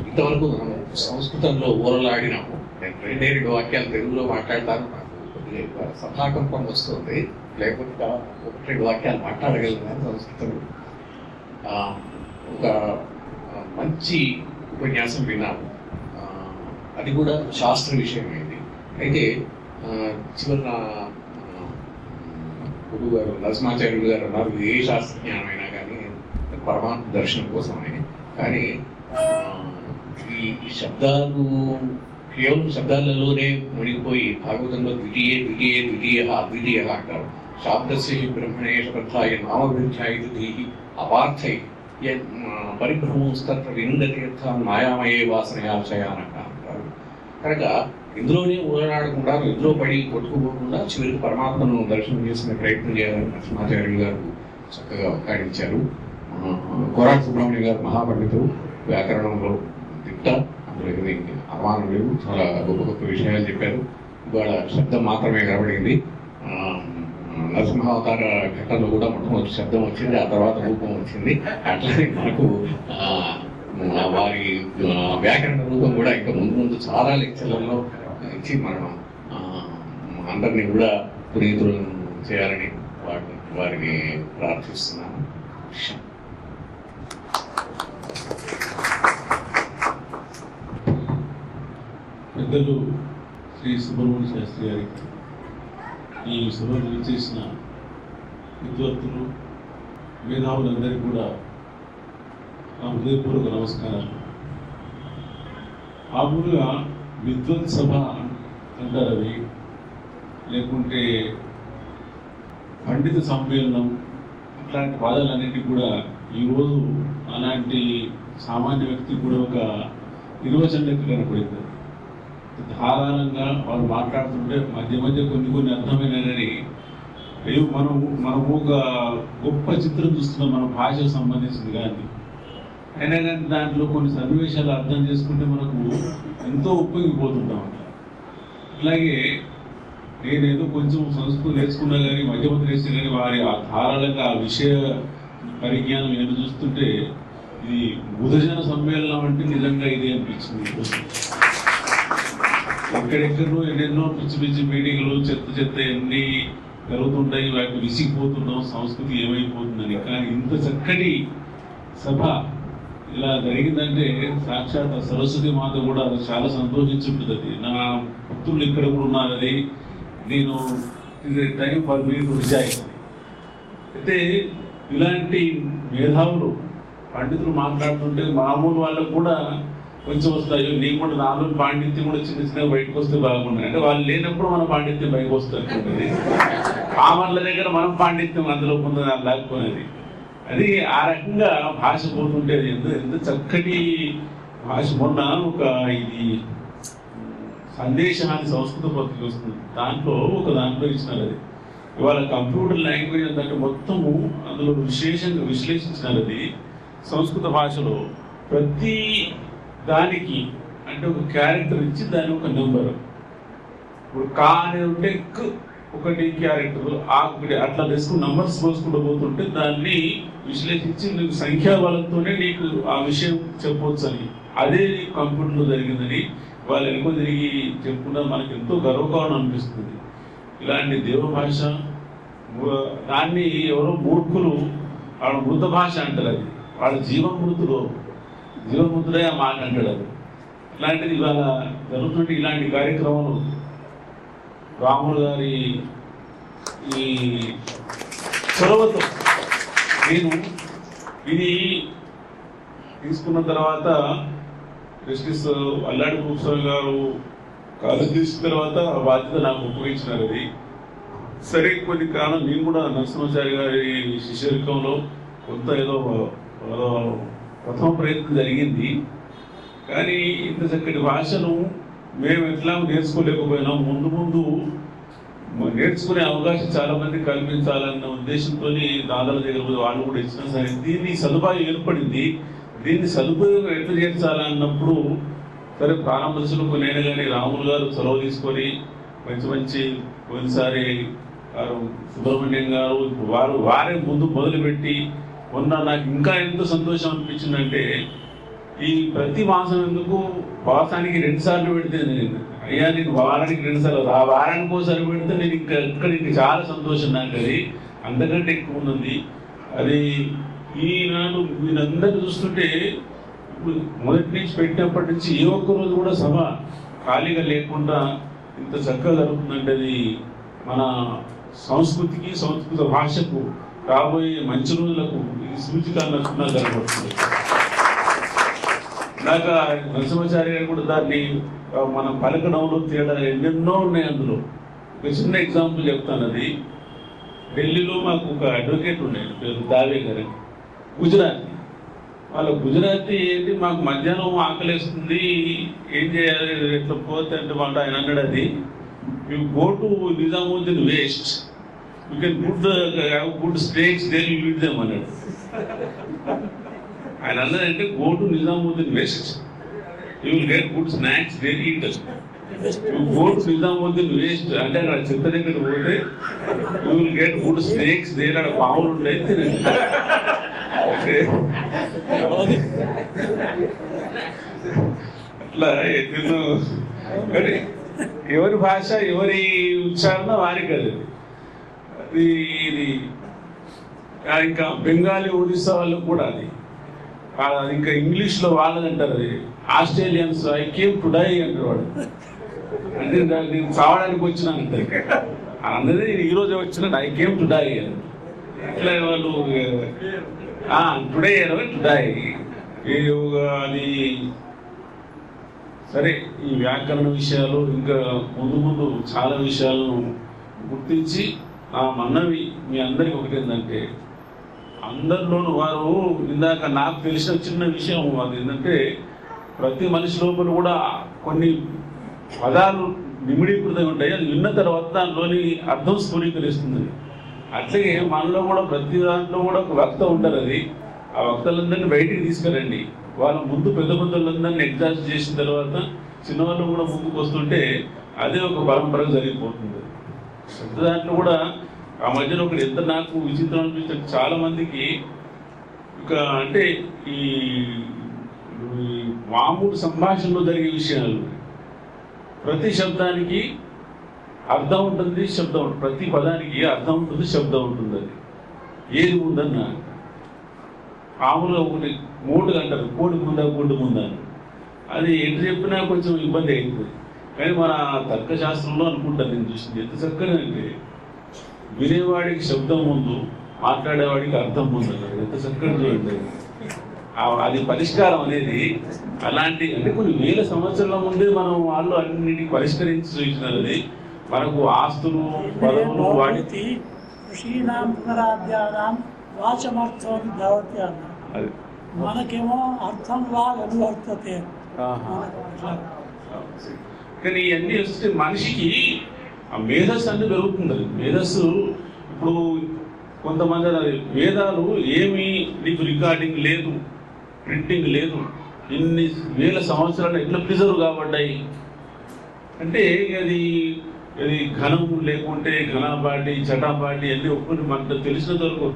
ఇంతవరకు మనం సంస్కృతంలో ఓరలాడినాము నేను వాక్యాలు తెలుగులో మాట్లాడతాను నాకు సభాకంపం వస్తుంది. లేకపోతే ఒకటి రెండు వాక్యాలు మాట్లాడగలను సంస్కృతంలో. ఒక మంచి ఉపన్యాసం విన్నాను. అది కూడా శాస్త్ర విషయమైంది. అయితే చివరిన గురువు గారు నరసింహాచార్యులు గారు అన్నారు ఏ శాస్త్రజ్ఞానమైనా కానీ పరమాత్మ దర్శనం కోసమని కానీ ఈ శబ్దాలు కేవలం శబ్దాలలోనే మునిగిపోయి భాగవతంలో ద్వితీయ ద్వితీయ ద్వితీయ అద్వితీయ అంటారు. శాబ్దస్య బ్రహ్మణే బ్రహ్మణేష ప్రథాయ అపార్థై యత్, ఆ, పరిభ్రమోస్తత్ర వినుగతీర్థాన్ మాయామయే వాసనయాచయానక అంటారు. కనుక ఇందులోనే ఊరడాడకుండా ఇందులో పడి కొట్టుకుపోకుండా చివరికి పరమాత్మను దర్శనం చేసుకునే ప్రయత్నం చేయాలని నరసింహాచార్యులు గారు చక్కగా ఉద్ఘాటించారు. కోరాట్ సుబ్రహ్మణ్య గారు మహాపండితులు వ్యాకరణంలో దిట్ట అందులో ఏమీ అనుమానం చాలా గొప్ప గొప్ప విషయాలు చెప్పారు. ఇవాళ శబ్దం మాత్రమే కనబడింది. నరసింహావతార ఘటనలో కూడా మొట్టమొదటి శబ్దం వచ్చింది. ఆ తర్వాత రూపం వచ్చింది. అట్లానే మనకు వారి వ్యాకరణ రూపం కూడా ఇంకా ముందు ముందు చాలా లెక్చర్లలో ఇచ్చి మనం అందరినీ కూడా పునీతులను చేయాలని వారిని వారిని ప్రార్థిస్తున్నాను పెద్దలు శ్రీ సుబ్రహ్మణ్య శాస్త్రి గారికి ఈ సభను విచ్చేసిన విద్వత్తులు మేధావులందరికీ కూడా నా హృదయపూర్వక నమస్కారాలు. మామూలుగా విద్వత్ సభ అంటారు అవి లేకుంటే పండిత సమ్మేళనం ఇట్లాంటి పదాలన్నింటినీ కూడా ఈరోజు అలాంటి సామాన్య వ్యక్తి కూడా ఒక నిర్వచనం లెక్క కనపడింది. ధారాళంగా వాళ్ళు మాట్లాడుతుంటే మధ్య మధ్య కొన్ని కొన్ని అర్థమైన కానీ అయ్యో మనం మనము ఒక గొప్ప చిత్రం చూస్తున్నాం మన భాషకు సంబంధించింది కానీ. అయినా కానీ దాంట్లో కొన్ని సన్నివేశాలు అర్థం చేసుకుంటే మనకు ఎంతో ఉపయోగిపోతుంటాం అట్లాగే నేనేదో కొంచెం సంస్కృతి నేర్చుకున్నా కానీ మధ్య మధ్య నేర్చుకున్నా కానీ వారి ఆ ధారాళంగా ఆ విషయ పరిజ్ఞానం ఏదో చూస్తుంటే ఇది బుధజన సమ్మేళనం అంటే నిజంగా ఇది అనిపించింది. ఎక్కడెక్కడో ఎన్నెన్నో పిచ్చి పిచ్చి మీటింగ్లు చెత్త చెత్త ఎన్ని జరుగుతుంటాయి వాటికి విసిగిపోతున్నాం సంస్కృతి ఏమైపోతుందని. కానీ ఇంత చక్కటి సభ ఇలా జరిగిందంటే సాక్షాత్ సరస్వతి మాత కూడా చాలా సంతోషించుంటుంది. నా పుత్రులు ఇక్కడ కూడా ఉన్నారని నేను ఇది టైం ఫర్ మీ టు అయితే ఇలాంటి మేధావులు పండితులు మాట్లాడుతుంటే మామూలు వాళ్ళకు కూడా కొంచెం వస్తాయి. నీకు కూడా నాలో పాండిత్యం కూడా చిన్న చిన్నగా బయటకు వస్తే బాగున్నాయి అంటే వాళ్ళు లేనప్పుడు మన పాండిత్యం బయటకు వస్తుంది పామర్ల దగ్గర మనం పాండిత్యం అందులో పొందని లాక్కునేది అది ఆ రకంగా భాష పోతుంటే అది ఎంత ఎంత చక్కటి భాష. మొన్న ఒక ఇది సందేశాన్ని సంస్కృత పత్రిక వస్తుంది. దాంట్లో ఒక దాంట్లో ఇచ్చినారు అది. ఇవాళ కంప్యూటర్ లాంగ్వేజ్ అంటే మొత్తము అందులో విశేషంగా విశ్లేషించినారు అది. సంస్కృత భాషలో ప్రతి దానికి అంటే ఒక క్యారెక్టర్ ఇచ్చి దాని ఒక నెంబర్ ఇప్పుడు కా అనేది ఉంటే క్ ఒకటి క్యారెక్టర్ ఆ ఒకటి అట్లా తీసుకుని నంబర్స్ పోసుకుంటూ పోతుంటే దాన్ని విశ్లేషించి నీకు సంఖ్యా బలంతోనే నీకు ఆ విషయం చెప్పవచ్చు అని అదే కంప్యూటర్లో జరిగిందని వాళ్ళు ఎక్కువ తిరిగి చెప్పుకున్నా మనకు ఎంతో గర్వకారణం అనిపిస్తుంది. ఇలాంటి దేవ భాష దాన్ని ఎవరో మూర్ఖులు వాళ్ళ మృత భాష అంటారు అది. వాళ్ళ జీవమృతులు. జీవమృతుడే ఆ మాట అంటాడు ఇలాంటిది ఇవాళ జరుగుతుంటే ఇలాంటి కార్యక్రమాలు రాములు గారి ఈ చొరవతో నేను ఇది తీసుకున్న తర్వాత జస్టిస్ అల్లాడి భూస్వామి గారు కాలేజ్ తీసిన తర్వాత ఆ బాధ్యత నాకు ఉపయోగించినారు అది. సరే కొన్ని కాలం నేను కూడా నరసింహాచారి గారి శిష్యరికంలో కొంత ఏదో ప్రథమ ప్రయత్నం జరిగింది. కానీ ఇంత చక్కటి భాషను మేము ఎట్లా నేర్చుకోలేకపోయినాం. ముందు ముందు నేర్చుకునే అవకాశం చాలా మంది కల్పించాలన్న ఉద్దేశంతో దాదాల దగ్గర వాళ్ళు కూడా ఇచ్చినా సరే దీన్ని సదుపాయం ఏర్పడింది. దీన్ని సదుపాయం ఎట్లా చేర్చాలన్నప్పుడు సరే ప్రారంభ దశలో కొనైనా కానీ రాములు గారు చొరవ తీసుకొని మంచి మంచి కొన్నిసారి సుబ్రహ్మణ్యం గారు వారు వారే ముందు మొదలుపెట్టి మొన్న నాకు ఇంకా ఎంత సంతోషం అనిపించిందంటే ఈ ప్రతి మాసం ఎందుకు మాసానికి రెండు సార్లు పెడితే నేను అయ్యా నేను వారానికి రెండు సార్లు ఆ వారానికి ఒకసారి పెడితే నేను ఇంకా ఇక్కడ ఇంకా చాలా సంతోషం నాకు అది అంతకంటే ఎక్కువ ఉన్నది. అది ఈనాడు మీరందరూ చూస్తుంటే ఇప్పుడు మొదటి నుంచి పెట్టినప్పటి నుంచి ఏ ఒక్క రోజు కూడా సభ ఖాళీగా లేకుండా ఇంత చక్కగా జరుగుతుందంటే అది మన సంస్కృతికి సంస్కృత భాషకు రాబోయే మంచి రోజులకు ఇది సూచిక అన్నట్టు కనబడుతుంది ఇందాక నరసింహాచారి గారు కూడా దాన్ని మనం పలకడంలో తేడా ఎన్నెన్నో ఉన్నాయి అందులో. ఒక చిన్న ఎగ్జాంపుల్ చెప్తాను అది. ఢిల్లీలో మాకు ఒక అడ్వకేట్ ఉండేది పేరు దావే గారు గుజరాతీ. వాళ్ళ గుజరాతీ ఏంటి మాకు మధ్యాహ్నం ఆకలిస్తుంది ఏం చేయాలి ఎట్లా పోతే అంటే వాళ్ళు ఆయన అన్నాడు అది you go to Nizamuddin waste you can good good stakes there you lead them అన్నాడు. ఆయన అన్నదంటే go to Nizamuddin west you will get good snacks there eat you go to Nizamuddin waste అంటే అక్కడ చెత్త దగ్గర పోతే you will get good snakes there అక్కడ పావులు ఉంటాయి తినండి అట్లా ఎన్నో కానీ ఎవరి భాష ఎవరి ఉచ్చారణ వారికి అది. ఇది. ఇంకా బెంగాలీ ఒడిస్సా వాళ్ళు కూడా అది. ఇంకా ఇంగ్లీష్లో లో అంటారు అది. Australians I came to die అంటారు వాడు అంటే దాన్ని నేను చావడానికి వచ్చిన అంటారు అన్నది నేను ఈ ఐ కేమ్ టు డై అని. ఇట్లా వాళ్ళు టుడే టు డై. అది సరే ఈ వ్యాకరణ విషయాలు ఇంకా ముందు ముందు చాలా విషయాలను గుర్తించి నా మన్నవి మీ అందరికి ఒకటి ఏంటంటే అందరిలోనూ వారు ఇందాక నాకు తెలిసిన చిన్న విషయం అది ఏంటంటే ప్రతి మనిషి లోపల కూడా కొన్ని పదాలు నిమిడీకృతం ఉంటాయి. అది విన్న తర్వాత దానిలోని అర్థం స్థూరీకరిస్తుంది అట్లాగే మనలో కూడా ప్రతి దాంట్లో కూడా ఒక వక్త ఉంటారు అది. ఆ వక్తలందరినీ బయటికి తీసుకురండి. వాళ్ళ ముందు పెద్ద పెద్దలందరినీ ఎగ్జాస్ట్ చేసిన తర్వాత చిన్నవాళ్ళు కూడా ముందుకు వస్తుంటే అదే ఒక పరంపరగా జరిగిపోతుంది. శబ్ద దాంట్లో కూడా ఆ మధ్యన ఒకటి ఎంత నాకు విచిత్రం అనిపించింది చాలా మందికి ఇక అంటే ఈ మామూలు సంభాషణలో జరిగే విషయాలు ప్రతి శబ్దానికి అర్థం ఉంటుంది శబ్దం ఉంటుంది. ప్రతి పదానికి అర్థం ఉంటుంది శబ్దం ఉంటుంది అది. ఏది ఉందన్న మామూలుగా ఒకటి మూడు అంటారు. కోడి ముందా గుడ్డు ముందా అని. అది ఎటు చెప్పినా కొంచెం ఇబ్బంది అవుతుంది. కానీ మన తర్కశాస్త్రంలో అనుకుంటాను నేను చూసింది. ఎంత చక్కగా అంటే వినేవాడికి శబ్దం ముందు మాట్లాడేవాడికి అర్థం ముందు అన్నారు ఎంత చక్కగా చూడండి. అది పరిష్కారం అనేది అలాంటి అంటే కొన్ని వేల సంవత్సరాల ముందే మనం వాళ్ళు అన్నిటిని పరిష్కరించి చూసినారు అది మనకు ఆస్తులు పదవులు వాటి భవతి ఋషీనాం పునరాధ్యానాం వాచమర్థం భవతి అన్నారు అది. మనకేమో అర్థం వా అనువర్తతే. కానీ ఇవన్నీ వస్తే మనిషికి ఆ మేధస్సు అంటే పెరుగుతుంది. అది. మేధస్సు ఇప్పుడు కొంతమంది అది వేదాలు ఏమి నీకు రికార్డింగ్ లేదు ప్రింటింగ్ లేదు. ఇన్ని వేల సంవత్సరాలు ఎట్లా ప్రిజర్వ్ కాబడ్డాయి? అంటే అది అది ఘనం లేకుంటే ఘనాపాటి చటాపాటి అన్ని ఒక్కటి మనకు తెలిసిన దొరకు.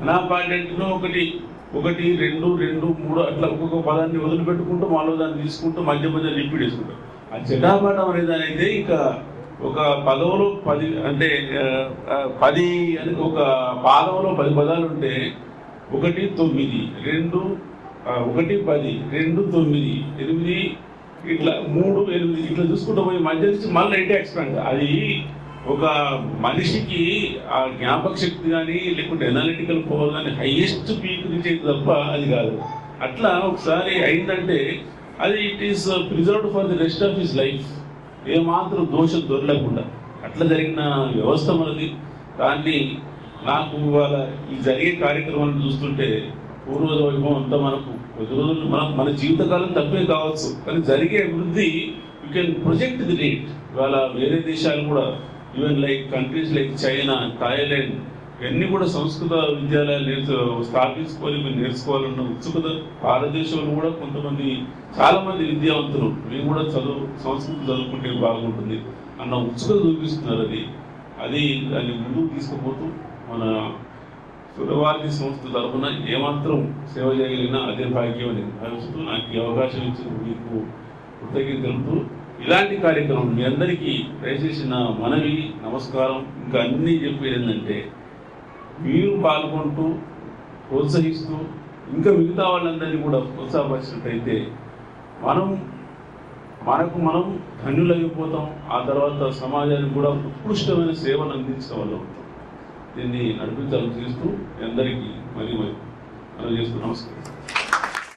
ఘనాపాటి అంటే ఒకటి ఒకటి రెండు రెండు మూడు అట్లా ఒక్కొక్క పదాన్ని వదిలిపెట్టుకుంటూ మాలో దాన్ని తీసుకుంటూ మధ్య మధ్య రిపీట్ చేసుకుంటాం ఆ చటాపాఠం అనే అయితే ఇంకా ఒక పదవులో పది అంటే పది అని ఒక పాదంలో పది పదాలు ఉంటే ఒకటి తొమ్మిది రెండు ఒకటి పది రెండు తొమ్మిది ఎనిమిది ఇట్లా మూడు ఎనిమిది ఇట్లా చూసుకుంటూ పోయి మధ్య నుంచి మళ్ళీ అయితే ఎక్స్పాండ్ అది ఒక మనిషికి ఆ జ్ఞాపక శక్తి కానీ లేకుంటే ఎనాలిటికల్ పవర్ కానీ హైయెస్ట్ పీక్ నుంచి తప్ప అది కాదు. అట్లా ఒకసారి అయిందంటే అది it is preserved for the rest of his life ఏమాత్రం దోషం దొరకకుండా. అట్లా జరిగిన వ్యవస్థ మనది. దాన్ని నాకు ఇవాళ ఈ జరిగే కార్యక్రమాలను చూస్తుంటే పూర్వజ వైభవం అంతా మనకు కొద్ది రోజులు మన మన జీవితకాలం తప్పే కావచ్చు. కానీ జరిగే అభివృద్ధి you can project the rate ఇవాళ వేరే దేశాలు కూడా even like countries like China Thailand ఇవన్నీ కూడా సంస్కృత విద్యాలయాలు నేర్చు స్థాపించుకొని మీరు నేర్చుకోవాలన్న ఉత్సుకత భారతదేశంలో కూడా కొంతమంది చాలా మంది విద్యావంతులు మేము కూడా చదువు సంస్కృతం చదువుకుంటే బాగుంటుంది అన్న ఉత్సుకత చూపిస్తున్నారు అది. అది దాన్ని ముందుకు తీసుకుపోతూ మన సురవాది సంస్థ తరఫున ఏమాత్రం సేవ చేయగలిగినా అదే భాగ్యం అని భావిస్తూ నాకు ఈ అవకాశం ఇచ్చిన మీకు కృతజ్ఞత తెలుపుతూ ఇలాంటి కార్యక్రమం మీ అందరికీ దయచేసిన మనవి నమస్కారం ఇంకా అన్నీ చెప్పేది ఏంటంటే మీరు పాల్గొంటూ ప్రోత్సహిస్తూ ఇంకా మిగతా వాళ్ళందరినీ కూడా ప్రోత్సాహపరిచినట్టయితే మనం మనకు మనం ధన్యులైపోతాం ఆ తర్వాత సమాజానికి కూడా ఉత్కృష్టమైన సేవలు అందించడం వల్ల దీన్ని నడిపించాలని చేస్తూ అందరికీ మరి మరి మనం చేస్తూ నమస్కారం.